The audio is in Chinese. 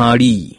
哈利